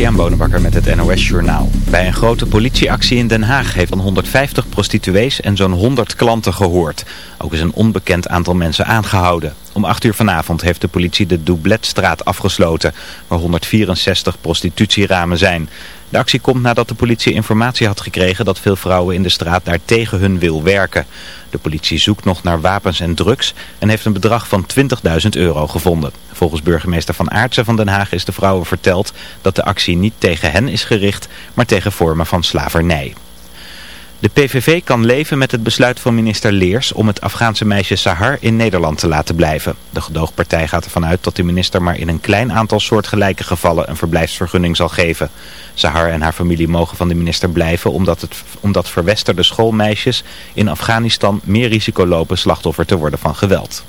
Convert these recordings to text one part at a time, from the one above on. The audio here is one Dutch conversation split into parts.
Christian Bonenbakker met het NOS Journaal. Bij een grote politieactie in Den Haag heeft dan 150 prostituees en zo'n 100 klanten gehoord. Ook is een onbekend aantal mensen aangehouden. Om 8 uur vanavond heeft de politie de Doubletstraat afgesloten, waar 164 prostitutieramen zijn. De actie komt nadat de politie informatie had gekregen dat veel vrouwen in de straat daar tegen hun wil werken. De politie zoekt nog naar wapens en drugs en heeft een bedrag van 20.000 euro gevonden. Volgens burgemeester Van Aartsen van Den Haag is de vrouwen verteld dat de actie niet tegen hen is gericht, maar tegen vormen van slavernij. De PVV kan leven met het besluit van minister Leers om het Afghaanse meisje Sahar in Nederland te laten blijven. De gedoogpartij gaat ervan uit dat de minister maar in een klein aantal soortgelijke gevallen een verblijfsvergunning zal geven. Sahar en haar familie mogen van de minister blijven omdat, het, omdat verwesterde schoolmeisjes in Afghanistan meer risico lopen slachtoffer te worden van geweld.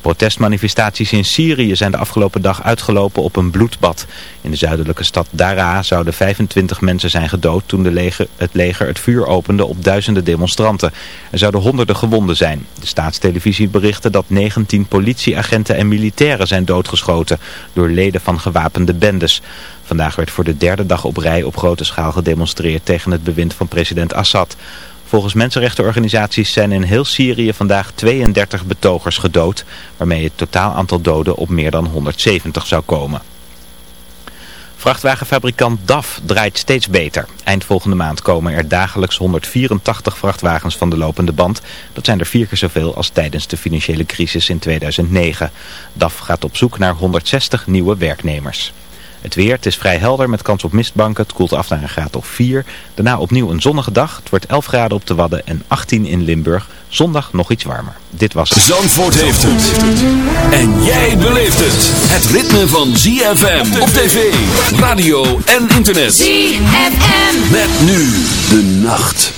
Protestmanifestaties in Syrië zijn de afgelopen dag uitgelopen op een bloedbad. In de zuidelijke stad Daraa zouden 25 mensen zijn gedood toen de leger, het leger het vuur opende op duizenden demonstranten. Er zouden honderden gewonden zijn. De staatstelevisie berichtte dat 19 politieagenten en militairen zijn doodgeschoten door leden van gewapende bendes. Vandaag werd voor de derde dag op rij op grote schaal gedemonstreerd tegen het bewind van president Assad. Volgens mensenrechtenorganisaties zijn in heel Syrië vandaag 32 betogers gedood, waarmee het totaal aantal doden op meer dan 170 zou komen. Vrachtwagenfabrikant DAF draait steeds beter. Eind volgende maand komen er dagelijks 184 vrachtwagens van de lopende band. Dat zijn er vier keer zoveel als tijdens de financiële crisis in 2009. DAF gaat op zoek naar 160 nieuwe werknemers. Het weer, het is vrij helder met kans op mistbanken. Het koelt af naar een graad of 4. Daarna opnieuw een zonnige dag. Het wordt 11 graden op de Wadden en 18 in Limburg. Zondag nog iets warmer. Dit was het. Zandvoort heeft het. En jij beleeft het. Het ritme van ZFM op tv, radio en internet. ZFM. Met nu de nacht.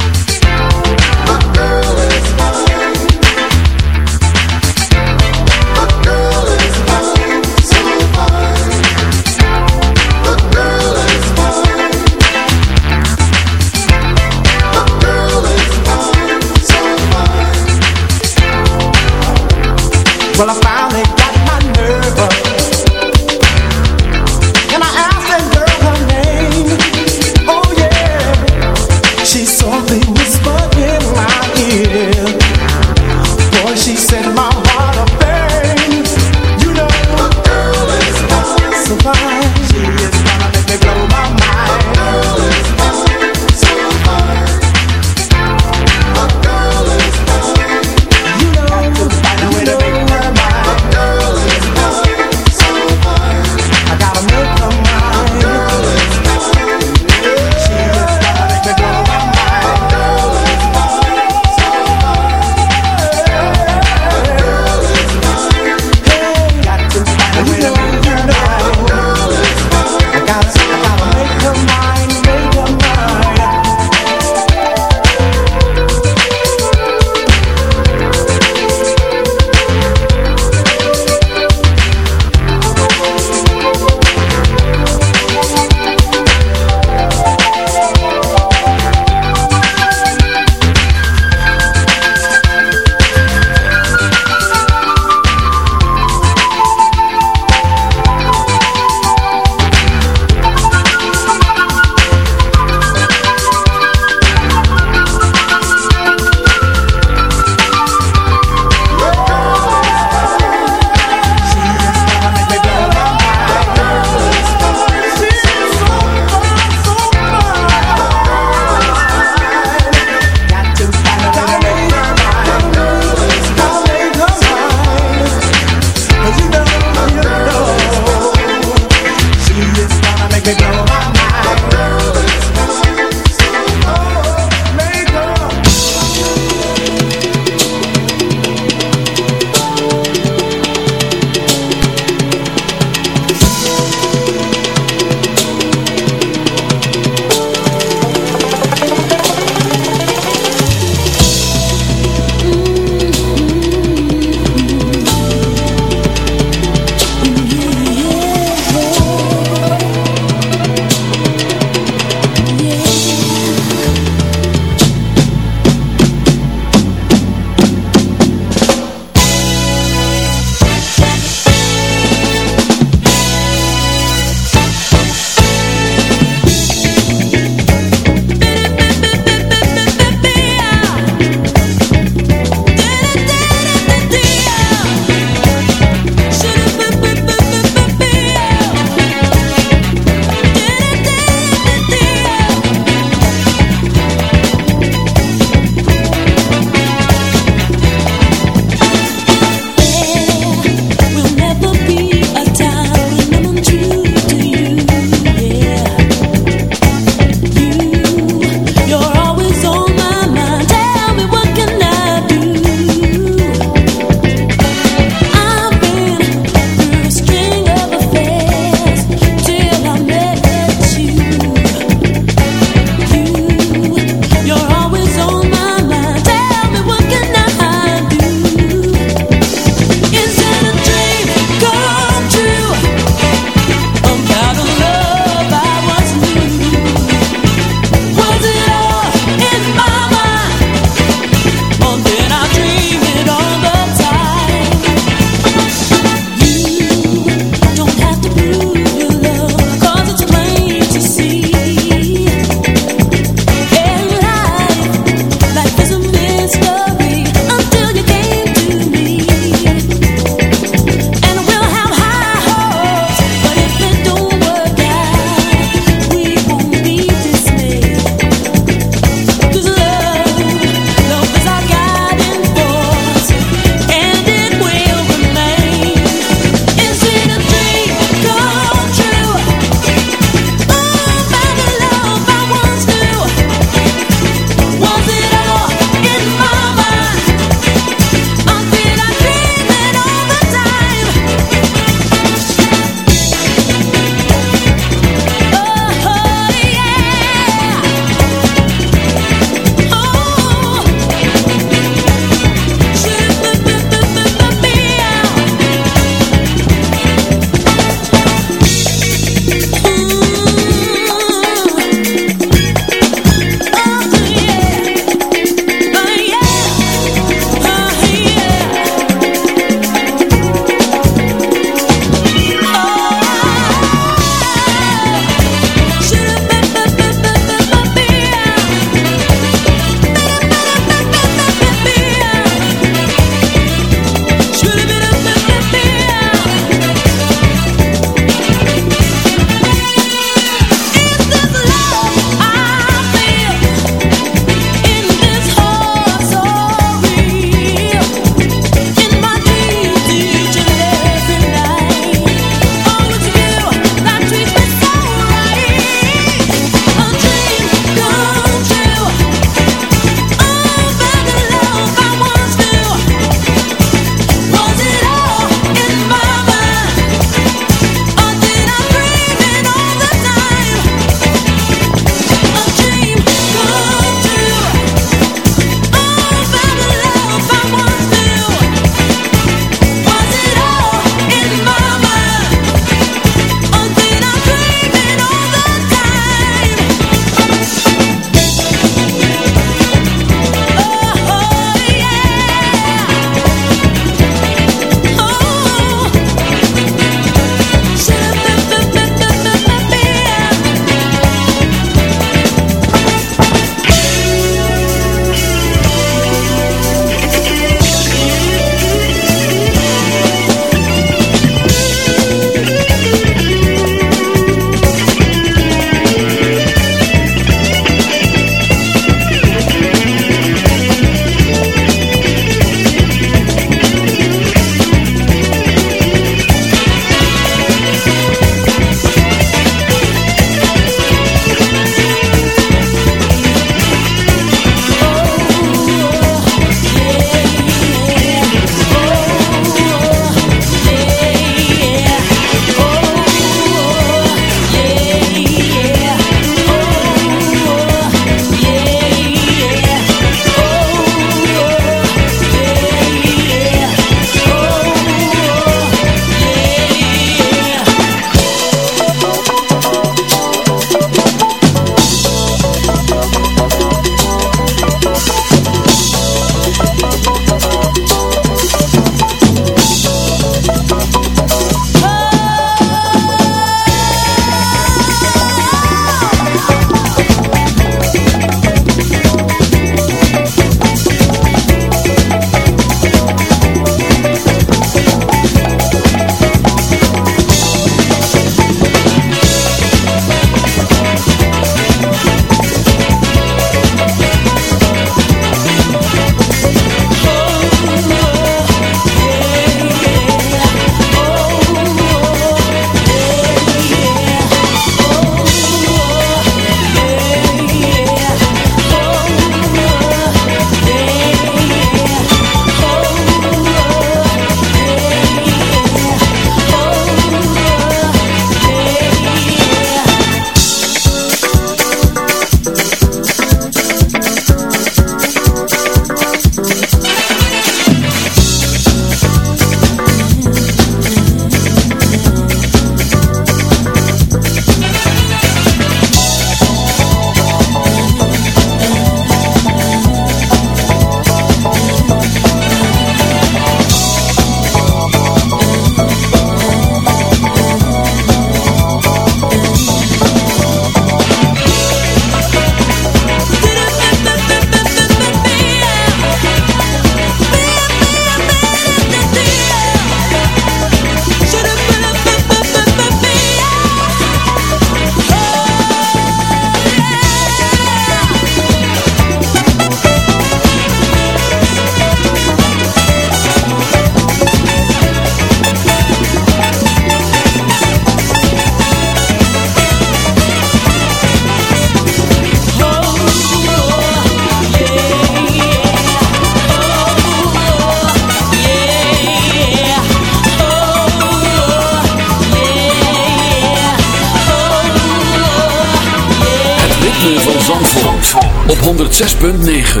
ritme van Zandvoort, op 106.9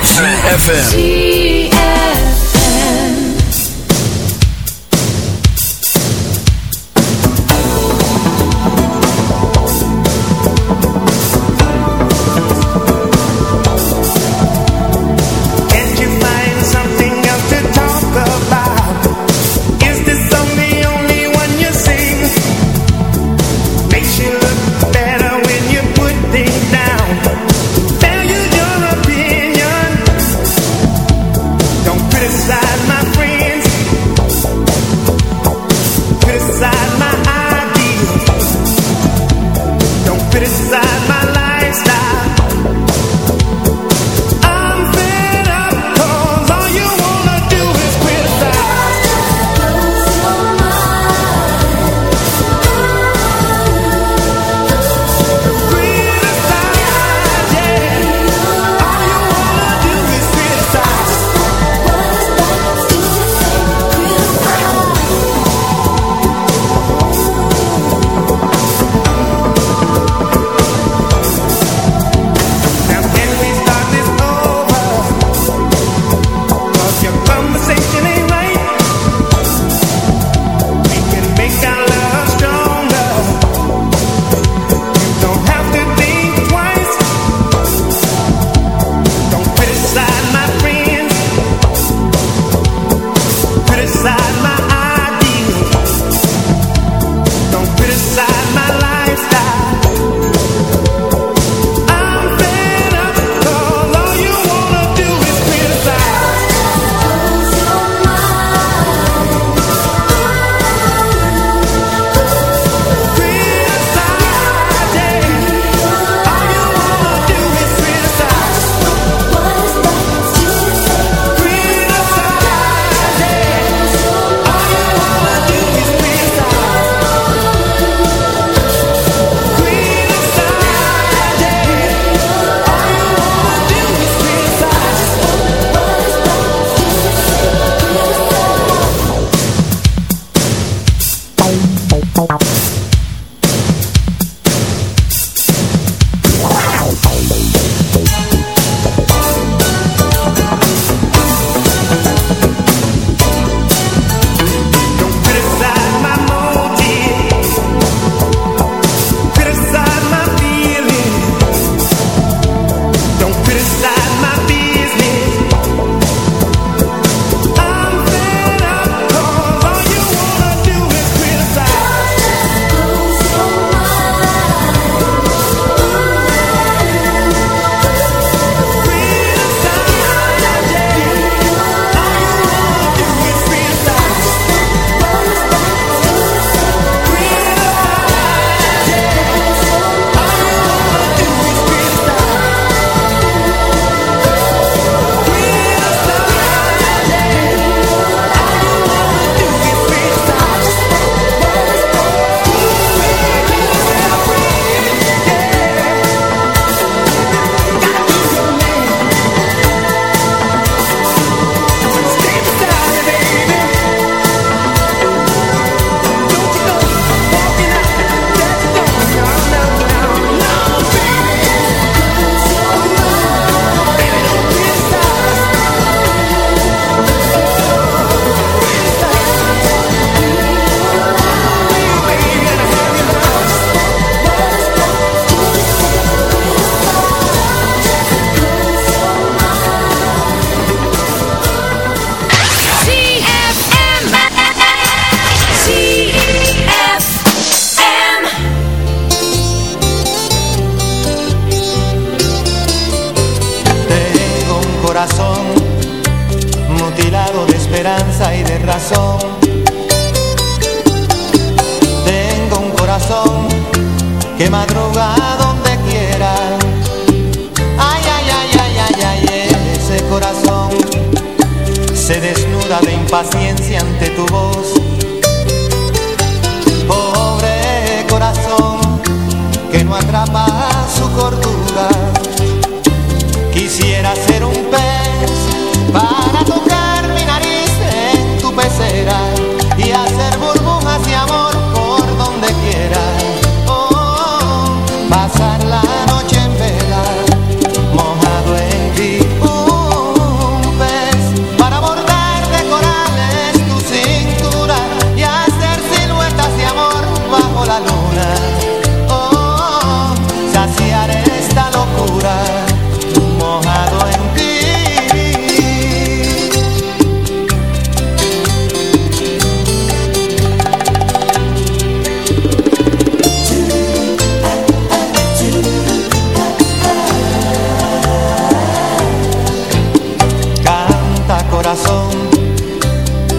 CFM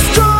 strong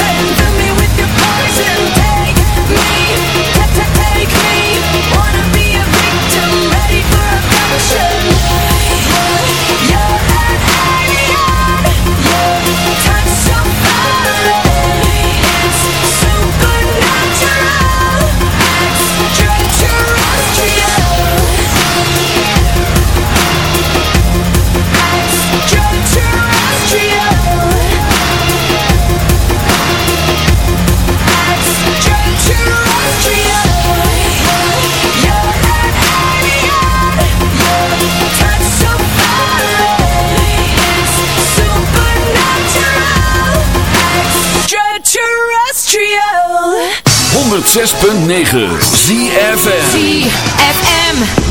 106.9 ZFM. ZFM.